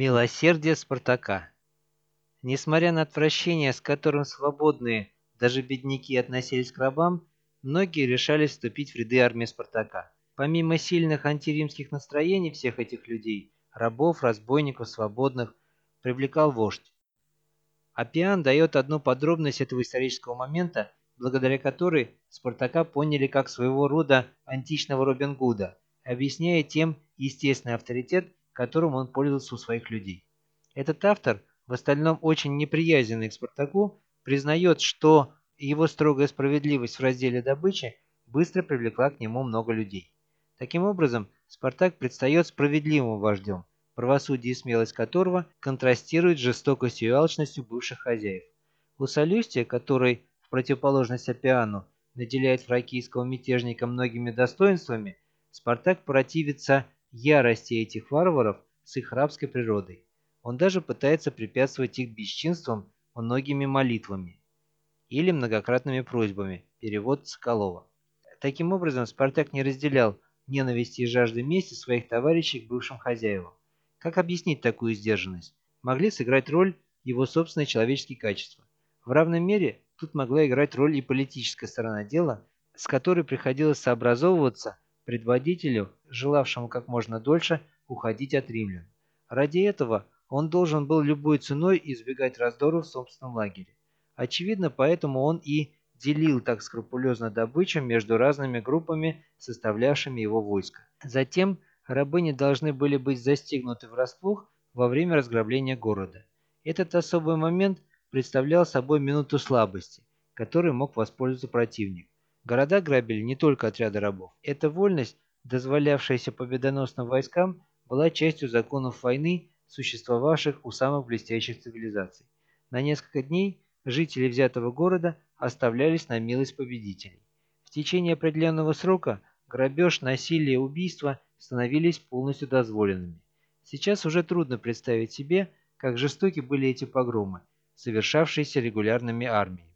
Милосердие Спартака Несмотря на отвращение, с которым свободные, даже бедняки относились к рабам, многие решались вступить в ряды армии Спартака. Помимо сильных антиримских настроений всех этих людей, рабов, разбойников, свободных, привлекал вождь. Апиан дает одну подробность этого исторического момента, благодаря которой Спартака поняли как своего рода античного Робин Гуда, объясняя тем естественный авторитет, которым он пользовался у своих людей. Этот автор, в остальном очень неприязненный к Спартаку, признает, что его строгая справедливость в разделе добычи быстро привлекла к нему много людей. Таким образом, Спартак предстает справедливым вождем, правосудие и смелость которого контрастирует с жестокостью и алчностью бывших хозяев. У Солюстия, который, в противоположность Апиану, наделяет фракийского мятежника многими достоинствами, Спартак противится ярости этих варваров с их рабской природой. Он даже пытается препятствовать их бесчинствам многими молитвами или многократными просьбами, перевод Соколова. Таким образом, Спартак не разделял ненависти и жажды мести своих товарищей к бывшим хозяевам. Как объяснить такую сдержанность? Могли сыграть роль его собственные человеческие качества. В равной мере тут могла играть роль и политическая сторона дела, с которой приходилось сообразовываться предводителю, желавшему как можно дольше уходить от римлян. Ради этого он должен был любой ценой избегать раздоров в собственном лагере. Очевидно, поэтому он и делил так скрупулезно добычу между разными группами, составлявшими его войско. Затем рабы не должны были быть застигнуты врасплох во время разграбления города. Этот особый момент представлял собой минуту слабости, которой мог воспользоваться противник. Города грабили не только отряды рабов. Эта вольность, дозволявшаяся победоносным войскам, была частью законов войны, существовавших у самых блестящих цивилизаций. На несколько дней жители взятого города оставлялись на милость победителей. В течение определенного срока грабеж, насилие, убийство становились полностью дозволенными. Сейчас уже трудно представить себе, как жестоки были эти погромы, совершавшиеся регулярными армиями.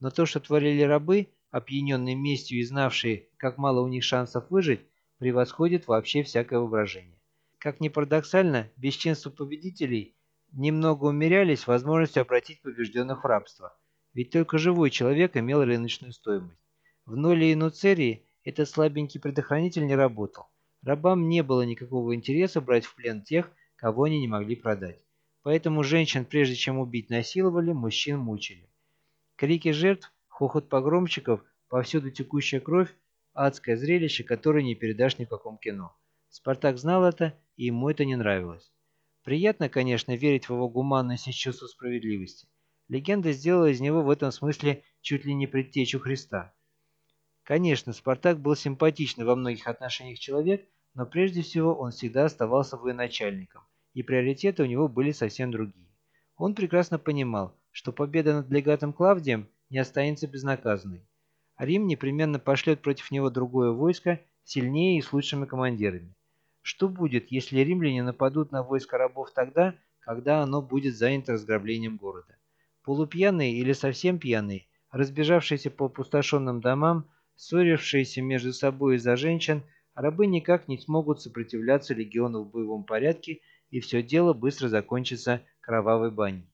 Но то, что творили рабы – опьяненные местью и знавшие, как мало у них шансов выжить, превосходит вообще всякое воображение. Как ни парадоксально, бесчинство победителей немного умерялись возможностью обратить побежденных в рабство, ведь только живой человек имел рыночную стоимость. В Ноле и Нуцерии этот слабенький предохранитель не работал. Рабам не было никакого интереса брать в плен тех, кого они не могли продать. Поэтому женщин, прежде чем убить, насиловали, мужчин мучили. Крики жертв Хохот погромщиков, повсюду текущая кровь, адское зрелище, которое не передашь ни в каком кино. Спартак знал это, и ему это не нравилось. Приятно, конечно, верить в его гуманность и чувство справедливости. Легенда сделала из него в этом смысле чуть ли не предтечу Христа. Конечно, Спартак был симпатичный во многих отношениях человек, но прежде всего он всегда оставался военачальником, и приоритеты у него были совсем другие. Он прекрасно понимал, что победа над легатом Клавдием – не останется безнаказанной. Рим непременно пошлет против него другое войско, сильнее и с лучшими командирами. Что будет, если римляне нападут на войско рабов тогда, когда оно будет занято разграблением города? Полупьяные или совсем пьяные, разбежавшиеся по опустошенным домам, ссорившиеся между собой из-за женщин, рабы никак не смогут сопротивляться легиону в боевом порядке, и все дело быстро закончится кровавой баней.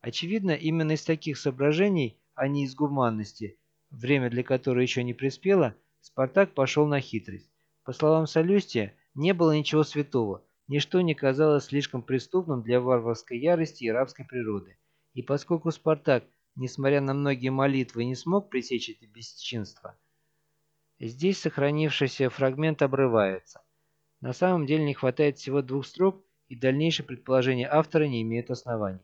Очевидно, именно из таких соображений а не из гуманности, время для которой еще не приспело, Спартак пошел на хитрость. По словам Солюстия, не было ничего святого, ничто не казалось слишком преступным для варварской ярости и рабской природы. И поскольку Спартак, несмотря на многие молитвы, не смог пресечь эти бесчинства, здесь сохранившийся фрагмент обрывается. На самом деле не хватает всего двух строк, и дальнейшее предположение автора не имеет оснований.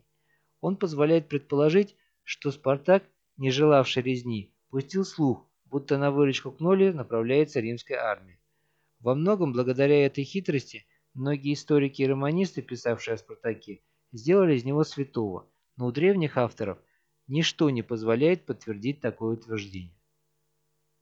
Он позволяет предположить, что Спартак не желавший резни, пустил слух, будто на выручку к Ноле направляется римская армия. Во многом благодаря этой хитрости многие историки и романисты, писавшие о Спартаке, сделали из него святого, но у древних авторов ничто не позволяет подтвердить такое утверждение.